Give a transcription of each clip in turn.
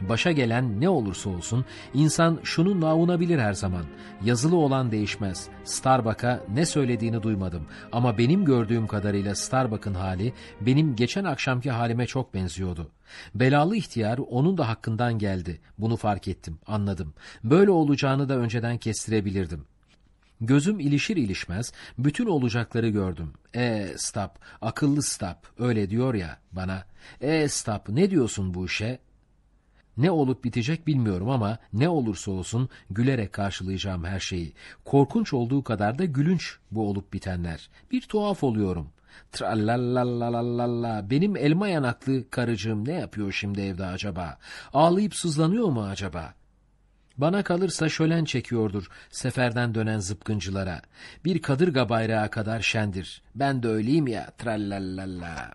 Başa gelen ne olursa olsun insan şunu avunabilir her zaman. Yazılı olan değişmez. Starbuck'a ne söylediğini duymadım ama benim gördüğüm kadarıyla Starbuck'ın hali benim geçen akşamki halime çok benziyordu. Belalı ihtiyar onun da hakkından geldi. Bunu fark ettim, anladım. Böyle olacağını da önceden kestirebilirdim. Gözüm ilişir ilişmez bütün olacakları gördüm. E stop, akıllı stop öyle diyor ya bana. E stop ne diyorsun bu işe? Ne olup bitecek bilmiyorum ama ne olursa olsun gülerek karşılayacağım her şeyi. Korkunç olduğu kadar da gülünç bu olup bitenler. Bir tuhaf oluyorum. Trallalalalalala. Benim elma yanaklı karıcığım ne yapıyor şimdi evde acaba? Ağlayıp sızlanıyor mu acaba? Bana kalırsa şölen çekiyordur seferden dönen zıpkıncılara. Bir kadırga bayrağı kadar şendir. Ben de öyleyim ya. Trallallala.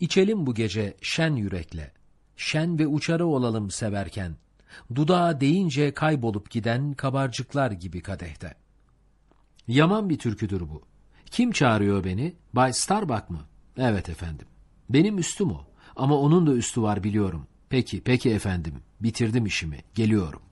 İçelim bu gece şen yürekle. Şen ve uçarı olalım severken. Dudağa deyince kaybolup giden kabarcıklar gibi kadehte. Yaman bir türküdür bu. Kim çağırıyor beni? Bay Starbuck mı? Evet efendim. Benim üstüm o. Ama onun da üstü var biliyorum. Peki, peki efendim. Bitirdim işimi. Geliyorum.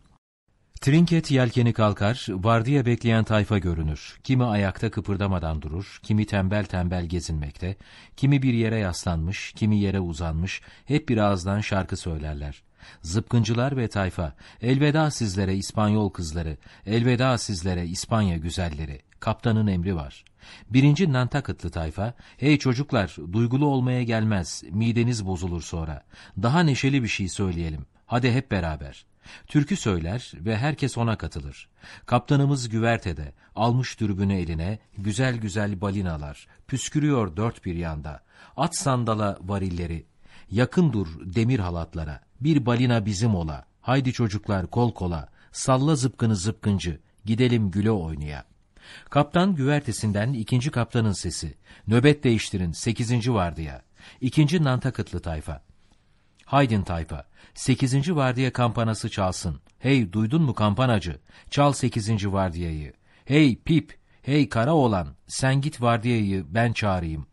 Trinket yelkeni kalkar, vardiya bekleyen tayfa görünür. Kimi ayakta kıpırdamadan durur, kimi tembel tembel gezinmekte, kimi bir yere yaslanmış, kimi yere uzanmış, hep bir ağızdan şarkı söylerler. Zıpkıncılar ve tayfa, elveda sizlere İspanyol kızları, elveda sizlere İspanya güzelleri, kaptanın emri var. Birinci Nantakıtlı tayfa, hey çocuklar, duygulu olmaya gelmez, mideniz bozulur sonra. Daha neşeli bir şey söyleyelim, hadi hep beraber.'' Türkü söyler ve herkes ona katılır. Kaptanımız güvertede, almış dürbünü eline, güzel güzel balinalar, püskürüyor dört bir yanda. At sandala varilleri, yakın dur demir halatlara, bir balina bizim ola, haydi çocuklar kol kola, salla zıpkını zıpkıncı, gidelim güle oynaya. Kaptan güvertesinden ikinci kaptanın sesi, nöbet değiştirin sekizinci vardiya, ikinci Nantakıtlı tayfa. Haydin tayfa, sekizinci vardiya kampanası çalsın. Hey duydun mu kampanacı? Çal sekizinci vardiyayı. Hey pip, hey kara olan, sen git vardiyayı ben çağırayım.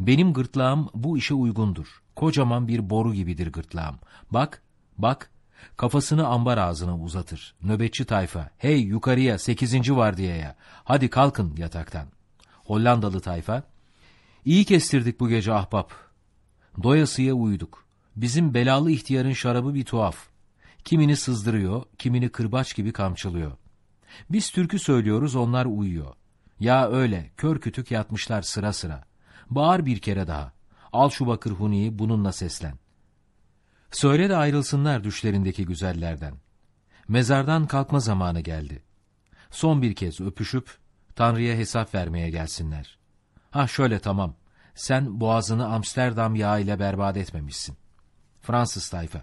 Benim gırtlağım bu işe uygundur. Kocaman bir boru gibidir gırtlağım. Bak, bak, kafasını ambar ağzına uzatır. Nöbetçi tayfa, hey yukarıya sekizinci vardiyaya, hadi kalkın yataktan. Hollandalı tayfa, iyi kestirdik bu gece ahbap. Doyasıya uyuduk. Bizim belalı ihtiyarın şarabı bir tuhaf. Kimini sızdırıyor, kimini kırbaç gibi kamçılıyor. Biz türkü söylüyoruz, onlar uyuyor. Ya öyle, kör kütük yatmışlar sıra sıra. Bağır bir kere daha. Al şu bakır huniyi, bununla seslen. Söyle de ayrılsınlar düşlerindeki güzellerden. Mezardan kalkma zamanı geldi. Son bir kez öpüşüp, Tanrı'ya hesap vermeye gelsinler. Ha şöyle tamam, sen boğazını Amsterdam yağı ile berbat etmemişsin. Fransız tayfa.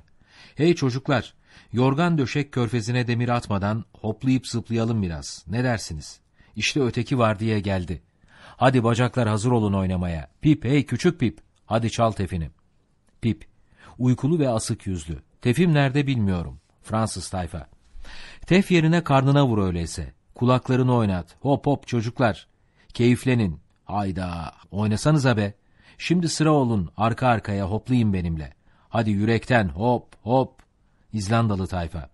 Hey çocuklar, yorgan döşek körfezine demir atmadan hoplayıp zıplayalım biraz. Ne dersiniz? İşte öteki var diye geldi. Hadi bacaklar hazır olun oynamaya. Pip, hey küçük Pip. Hadi çal tefini. Pip, uykulu ve asık yüzlü. Tefim nerede bilmiyorum. Fransız tayfa. Tef yerine karnına vur öyleyse. Kulaklarını oynat. Hop hop çocuklar. Keyiflenin. Hayda, oynasanıza be. Şimdi sıra olun, arka arkaya hoplayın benimle. Hadi yürekten hop hop. İzlandalı tayfa.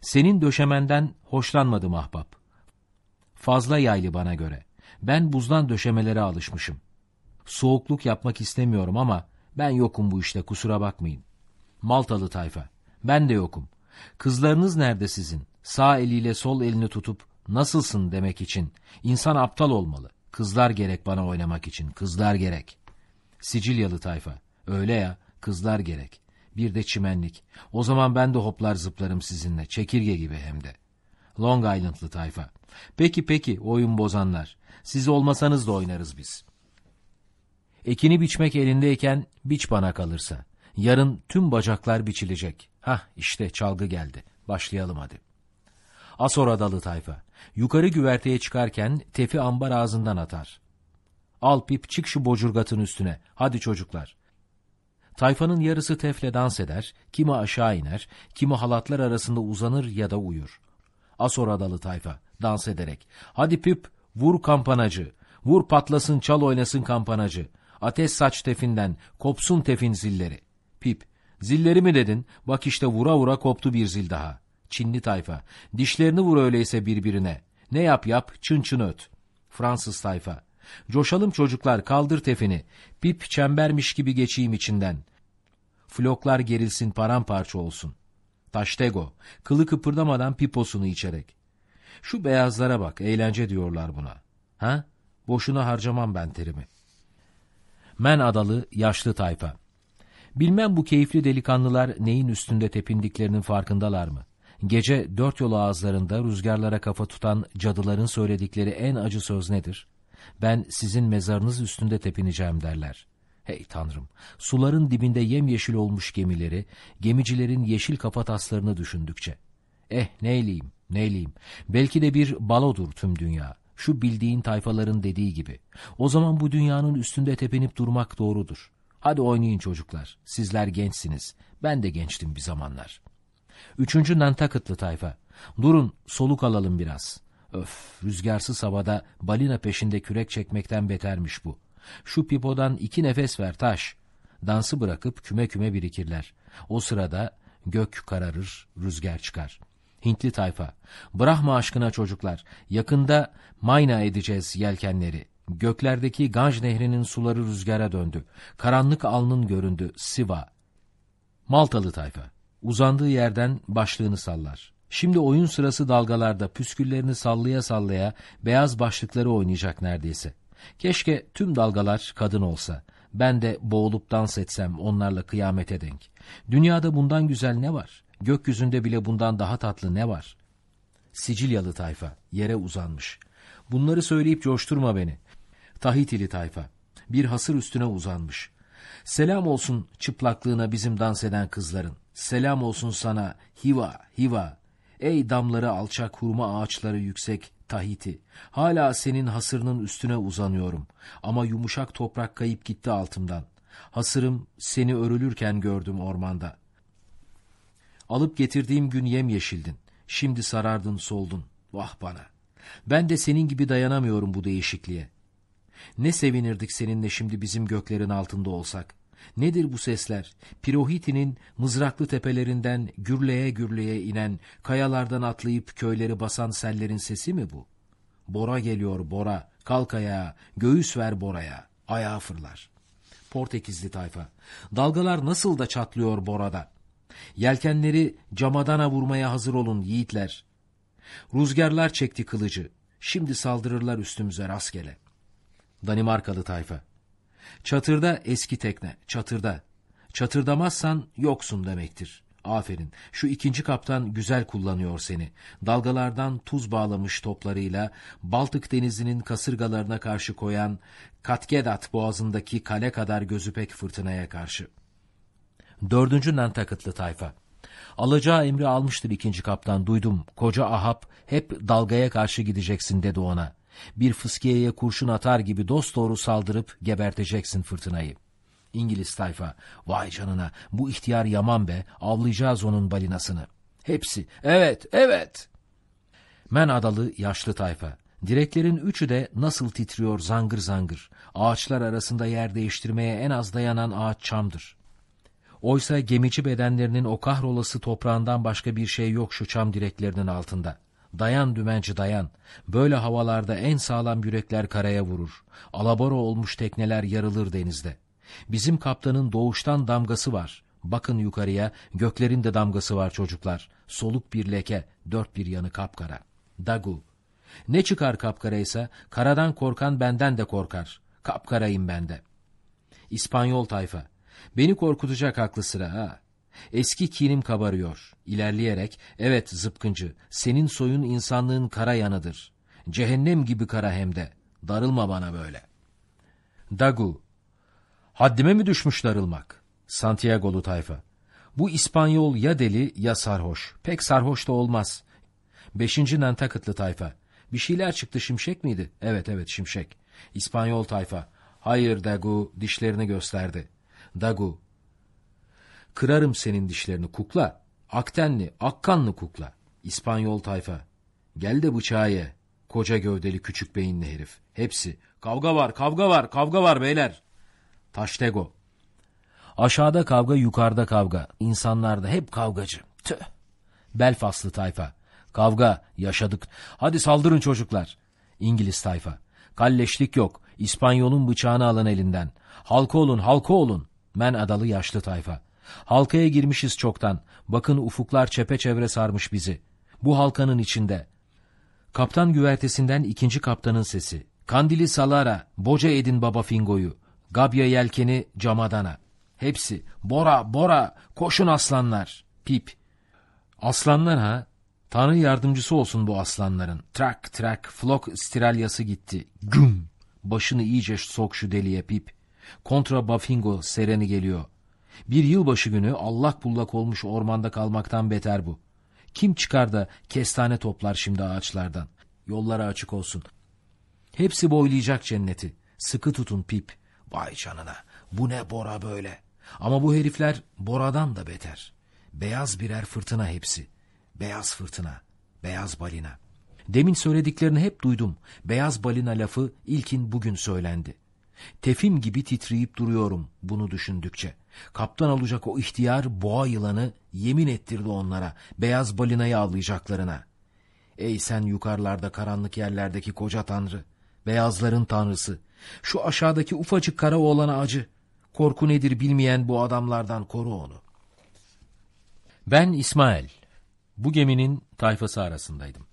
Senin döşemenden hoşlanmadım ahbap. Fazla yaylı bana göre. Ben buzdan döşemelere alışmışım. Soğukluk yapmak istemiyorum ama ben yokum bu işte kusura bakmayın. Maltalı tayfa. Ben de yokum. Kızlarınız nerede sizin? Sağ eliyle sol elini tutup nasılsın demek için. İnsan aptal olmalı. Kızlar gerek bana oynamak için. Kızlar gerek. Sicilyalı tayfa. Öyle ya. Kızlar gerek. Bir de çimenlik. O zaman ben de hoplar zıplarım sizinle. Çekirge gibi hem de. Long Island'lı tayfa. Peki peki oyun bozanlar. Siz olmasanız da oynarız biz. Ekini biçmek elindeyken biç bana kalırsa. Yarın tüm bacaklar biçilecek. Hah işte çalgı geldi. Başlayalım hadi. Asor adalı tayfa. Yukarı güverteye çıkarken tefi ambar ağzından atar. Al pip çık şu bocurgatın üstüne. Hadi çocuklar. Tayfanın yarısı tefle dans eder, kimi aşağı iner, kimi halatlar arasında uzanır ya da uyur. Asor adalı tayfa, dans ederek. Hadi pip, vur kampanacı, vur patlasın çal oynasın kampanacı. Ateş saç tefinden, kopsun tefin zilleri. Pip, Zilleri mi dedin? Bak işte vura vura koptu bir zil daha. Çinli tayfa. Dişlerini vur öyleyse birbirine. Ne yap yap, çın çın öt. Fransız tayfa. Coşalım çocuklar, kaldır tefini. Pip çembermiş gibi geçeyim içinden. Floklar gerilsin, paramparça olsun. Taştego, kılı kıpırdamadan piposunu içerek. Şu beyazlara bak, eğlence diyorlar buna. Ha? Boşuna harcamam ben terimi. Men adalı yaşlı tayfa. Bilmem bu keyifli delikanlılar neyin üstünde tepindiklerinin farkındalar mı? Gece dört yol ağızlarında rüzgarlara kafa tutan cadıların söyledikleri en acı söz nedir? Ben sizin mezarınız üstünde tepineceğim derler. Hey tanrım, suların dibinde yemyeşil olmuş gemileri, gemicilerin yeşil kafa taslarını düşündükçe. Eh neyleyim, neyleyim, belki de bir balodur tüm dünya. Şu bildiğin tayfaların dediği gibi. O zaman bu dünyanın üstünde tepinip durmak doğrudur. Hadi oynayın çocuklar, sizler gençsiniz, ben de gençtim bir zamanlar.'' Üçüncü Nantakıtlı tayfa. Durun soluk alalım biraz. Öf rüzgarsız havada balina peşinde kürek çekmekten betermiş bu. Şu pipodan iki nefes ver taş. Dansı bırakıp küme küme birikirler. O sırada gök kararır, rüzgar çıkar. Hintli tayfa. Brahma aşkına çocuklar. Yakında mayna edeceğiz yelkenleri. Göklerdeki Ganj nehrinin suları rüzgara döndü. Karanlık alnın göründü. Siva. Maltalı tayfa. Uzandığı yerden başlığını sallar. Şimdi oyun sırası dalgalarda püsküllerini sallaya sallaya beyaz başlıkları oynayacak neredeyse. Keşke tüm dalgalar kadın olsa. Ben de boğulup dans etsem onlarla kıyamete denk. Dünyada bundan güzel ne var? Gökyüzünde bile bundan daha tatlı ne var? Sicilyalı tayfa yere uzanmış. Bunları söyleyip coşturma beni. Tahitili tayfa bir hasır üstüne uzanmış. Selam olsun çıplaklığına bizim dans eden kızların. Selam olsun sana Hiva, Hiva. Ey damları alçak hurma ağaçları yüksek Tahiti. Hala senin hasırının üstüne uzanıyorum. Ama yumuşak toprak kayıp gitti altımdan. Hasırım seni örülürken gördüm ormanda. Alıp getirdiğim gün yem yeşildin. Şimdi sarardın soldun. Vah bana. Ben de senin gibi dayanamıyorum bu değişikliğe. Ne sevinirdik seninle şimdi bizim göklerin altında olsak. Nedir bu sesler? Pirohiti'nin mızraklı tepelerinden gürleye gürleye inen, kayalardan atlayıp köyleri basan sellerin sesi mi bu? Bora geliyor Bora, kalk ayağa, göğüs ver Bora'ya, ayağa fırlar. Portekizli tayfa, dalgalar nasıl da çatlıyor Bora'da. Yelkenleri camadana vurmaya hazır olun yiğitler. Rüzgarlar çekti kılıcı, şimdi saldırırlar üstümüze rastgele. Danimarkalı tayfa, Çatırda eski tekne, çatırda. Çatırdamazsan yoksun demektir. Aferin, şu ikinci kaptan güzel kullanıyor seni. Dalgalardan tuz bağlamış toplarıyla Baltık denizinin kasırgalarına karşı koyan Katgedat boğazındaki kale kadar gözüpek fırtınaya karşı. Dördüncü Nantakıtlı tayfa. Alacağı emri almıştır ikinci kaptan duydum. Koca Ahab hep dalgaya karşı gideceksin dedi ona. Bir fıskiyeye kurşun atar gibi dosdoğru saldırıp geberteceksin fırtınayı. İngiliz tayfa, vay canına bu ihtiyar yaman be, avlayacağız onun balinasını. Hepsi, evet, evet. Men adalı yaşlı tayfa. Direklerin üçü de nasıl titriyor zangır zangır. Ağaçlar arasında yer değiştirmeye en az dayanan ağaç çamdır. Oysa gemici bedenlerinin o kahrolası toprağından başka bir şey yok şu çam direklerinin altında.'' Dayan dümenci dayan. Böyle havalarda en sağlam yürekler karaya vurur. Alabora olmuş tekneler yarılır denizde. Bizim kaptanın doğuştan damgası var. Bakın yukarıya, göklerin de damgası var çocuklar. Soluk bir leke, dört bir yanı kapkara. Dagu. Ne çıkar kapkaraysa, karadan korkan benden de korkar. Kapkarayım bende. İspanyol tayfa. Beni korkutacak aklı sıra ha. Eski kinim kabarıyor. İlerleyerek, evet zıpkıncı, senin soyun insanlığın kara yanıdır. Cehennem gibi kara hem de. Darılma bana böyle. Dagu. Haddime mi düşmüş darılmak? Santiago'lu tayfa. Bu İspanyol ya deli ya sarhoş. Pek sarhoş da olmaz. Beşinci Nantakıtlı tayfa. Bir şeyler çıktı şimşek miydi? Evet evet şimşek. İspanyol tayfa. Hayır Dagu dişlerini gösterdi. Dagu Kırarım senin dişlerini kukla. Aktenli, akkanlı kukla. İspanyol tayfa. Gel de bıçağı ye. Koca gövdeli küçük beyinli herif. Hepsi. Kavga var, kavga var, kavga var beyler. Taştego. Aşağıda kavga, yukarıda kavga. İnsanlar da hep kavgacı. Tüh. Belfastlı tayfa. Kavga, yaşadık. Hadi saldırın çocuklar. İngiliz tayfa. Kalleşlik yok. İspanyolun bıçağını alın elinden. Halka olun, halka olun. Men adalı yaşlı tayfa. Halkaya girmişiz çoktan. Bakın ufuklar çepeçevre sarmış bizi. Bu halkanın içinde. Kaptan güvertesinden ikinci kaptanın sesi. Kandili salara, boca edin baba fingoyu. Gabya yelkeni camadana. Hepsi. Bora, bora, koşun aslanlar. Pip. Aslanlar ha? Tanrı yardımcısı olsun bu aslanların. Trak, trak, flok stiralyası gitti. Güm. Başını iyice sok şu deliye pip. Kontra bafingo sereni geliyor. Bir yılbaşı günü allak bullak olmuş ormanda kalmaktan beter bu. Kim çıkar da kestane toplar şimdi ağaçlardan? Yollara açık olsun. Hepsi boylayacak cenneti. Sıkı tutun pip. Vay canına. Bu ne bora böyle. Ama bu herifler boradan da beter. Beyaz birer fırtına hepsi. Beyaz fırtına. Beyaz balina. Demin söylediklerini hep duydum. Beyaz balina lafı ilkin bugün söylendi. Tefim gibi titreyip duruyorum bunu düşündükçe. Kaptan olacak o ihtiyar boğa yılanı yemin ettirdi onlara beyaz balinayı avlayacaklarına. Ey sen yukarılarda karanlık yerlerdeki koca tanrı, beyazların tanrısı, şu aşağıdaki ufacık kara oğlana acı. Korku nedir bilmeyen bu adamlardan koru onu. Ben İsmail. Bu geminin tayfası arasındaydım.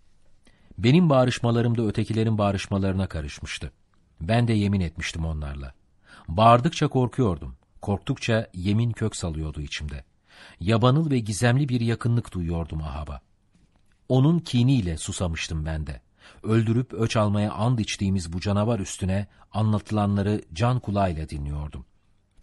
Benim bağrışmalarım da ötekilerin bağrışmalarına karışmıştı. Ben de yemin etmiştim onlarla. Bağırdıkça korkuyordum. Korktukça yemin kök salıyordu içimde. Yabanıl ve gizemli bir yakınlık duyuyordum Ahab'a. Onun kiniyle susamıştım ben de. Öldürüp öç almaya and içtiğimiz bu canavar üstüne anlatılanları can kulağıyla dinliyordum.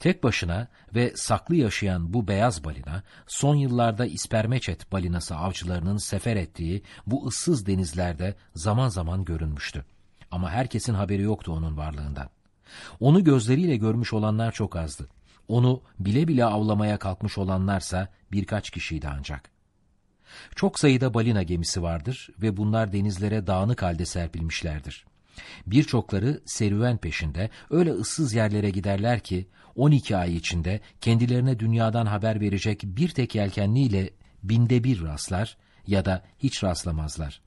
Tek başına ve saklı yaşayan bu beyaz balina, son yıllarda ispermeçet balinası avcılarının sefer ettiği bu ıssız denizlerde zaman zaman görünmüştü. Ama herkesin haberi yoktu onun varlığından. Onu gözleriyle görmüş olanlar çok azdı. Onu bile bile avlamaya kalkmış olanlarsa birkaç kişiydi ancak. Çok sayıda balina gemisi vardır ve bunlar denizlere dağınık halde serpilmişlerdir. Birçokları serüven peşinde öyle ıssız yerlere giderler ki 12 ay içinde kendilerine dünyadan haber verecek bir tek yelkenliyle binde bir rastlar ya da hiç rastlamazlar.